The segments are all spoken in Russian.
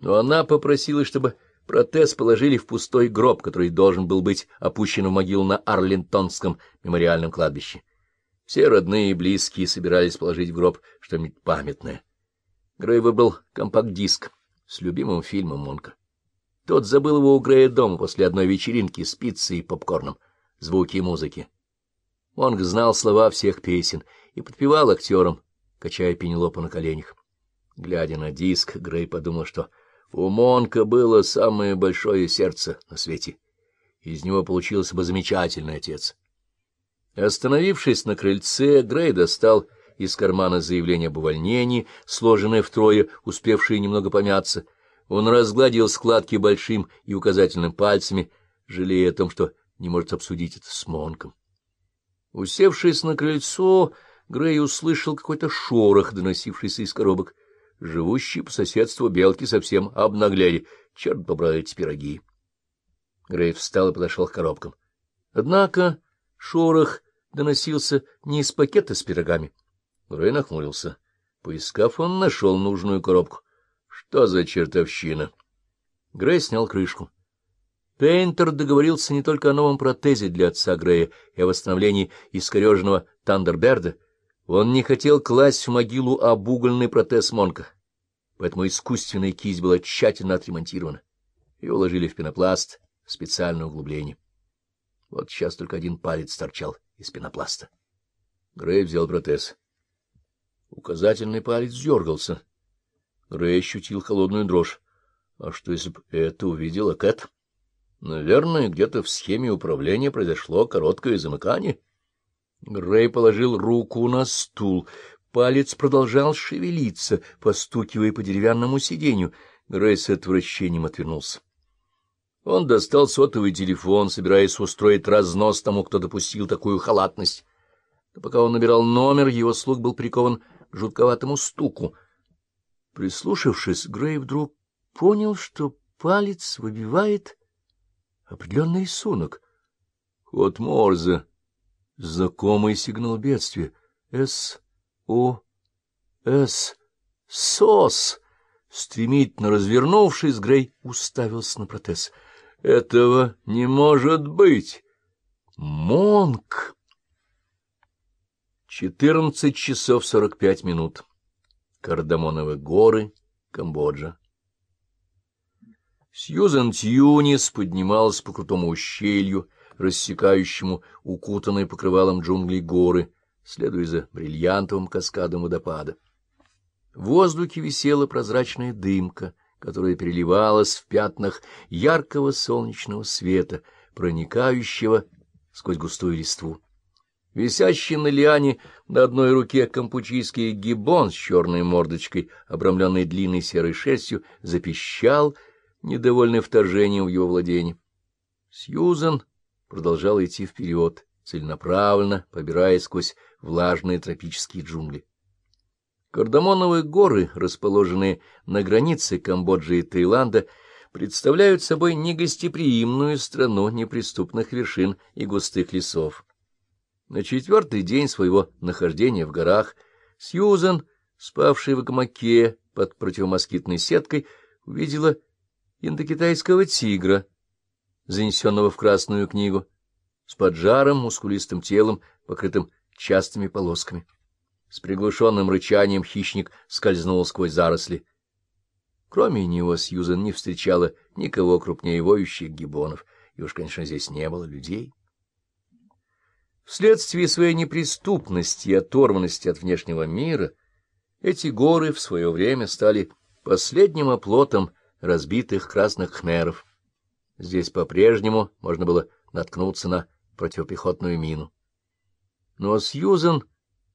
Но она попросила, чтобы протез положили в пустой гроб, который должен был быть опущен в могилу на Арлинтонском мемориальном кладбище. Все родные и близкие собирались положить в гроб что-нибудь памятное. Грей выбрал компакт-диск с любимым фильмом Монка. Тот забыл его у Грея дома после одной вечеринки с пиццей и попкорном, звуки и музыки. Монк знал слова всех песен и подпевал актерам, качая Пенелопа на коленях. Глядя на диск, Грей подумал, что у Монка было самое большое сердце на свете. Из него получился бы замечательный отец. Остановившись на крыльце, Грей достал из кармана заявление об увольнении, сложенное втрое, успевшее немного помяться. Он разгладил складки большим и указательным пальцами, жалея о том, что не может обсудить это с Монком. Усевшись на крыльцо, Грей услышал какой-то шорох, доносившийся из коробок. Живущие по соседству белки совсем обнаглели. Черт побрал эти пироги. Грей встал и подошел к коробкам. Однако шорох доносился не из пакета с пирогами. Грей нахмурился. Поискав, он нашел нужную коробку. Что за чертовщина? Грей снял крышку. Пейнтер договорился не только о новом протезе для отца Грея и о восстановлении искореженного Тандерберда, он не хотел класть в могилу обугольный протез Монка, поэтому искусственная кисть была тщательно отремонтирована. Ее уложили в пенопласт в специальное углубление. Вот сейчас только один палец торчал из пенопласта. Грей взял протез. Указательный палец дергался. Грей ощутил холодную дрожь. А что, если бы это увидела Кэт? Наверное, где-то в схеме управления произошло короткое замыкание. Грей положил руку на стул. Палец продолжал шевелиться, постукивая по деревянному сиденью. Грей с отвращением отвернулся. Он достал сотовый телефон, собираясь устроить разнос тому, кто допустил такую халатность. Но пока он набирал номер, его слух был прикован к жутковатому стуку. Прислушавшись, Грей вдруг понял, что палец выбивает определенный рисунок. Код Морзе. Знакомый сигнал бедствия. С. О. С. СОС. Стремительно развернувшись, Грей уставился на протез. Этого не может быть. Монк. Четырнадцать часов сорок пять минут. Кардамоновые горы, Камбоджа. Сьюзен Тьюнис поднималась по крутому ущелью, рассекающему укутанные покрывалом джунглей горы, следуя за бриллиантовым каскадом водопада. В воздухе висела прозрачная дымка, которая переливалась в пятнах яркого солнечного света, проникающего сквозь густую листву. Висящий на лиане на одной руке кампучийский гибон с черной мордочкой, обрамленный длинной серой шерстью, запищал — недовольный вторжением в его владение. Сьюзан продолжал идти вперед, целенаправленно, побираясь сквозь влажные тропические джунгли. Кардамоновые горы, расположенные на границе Камбоджи и Таиланда, представляют собой негостеприимную страну неприступных вершин и густых лесов. На четвертый день своего нахождения в горах Сьюзан, спавший в гамаке под противомоскитной сеткой, увидела индокитайского тигра, занесенного в Красную книгу, с поджаром, мускулистым телом, покрытым частыми полосками. С приглушенным рычанием хищник скользнул сквозь заросли. Кроме него Сьюзен не встречала никого крупнее воющих гибонов, и уж, конечно, здесь не было людей. Вследствие своей неприступности и оторванности от внешнего мира эти горы в свое время стали последним оплотом разбитых красных хмеров. Здесь по-прежнему можно было наткнуться на противопехотную мину. Но Сьюзен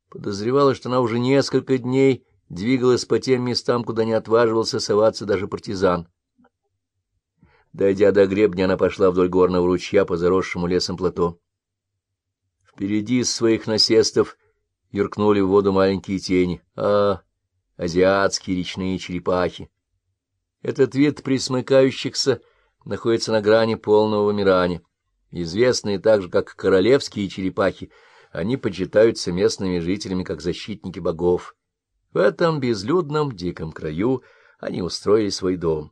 подозревала, что она уже несколько дней двигалась по тем местам, куда не отваживался соваться даже партизан. Дойдя до гребня, она пошла вдоль горного ручья по заросшему лесом плато. Впереди из своих насестов юркнули в воду маленькие тени, а азиатские речные черепахи. Этот вид присмыкающихся находится на грани полного вымирания. Известные также как королевские черепахи, они почитаются местными жителями как защитники богов. В этом безлюдном диком краю они устроили свой дом.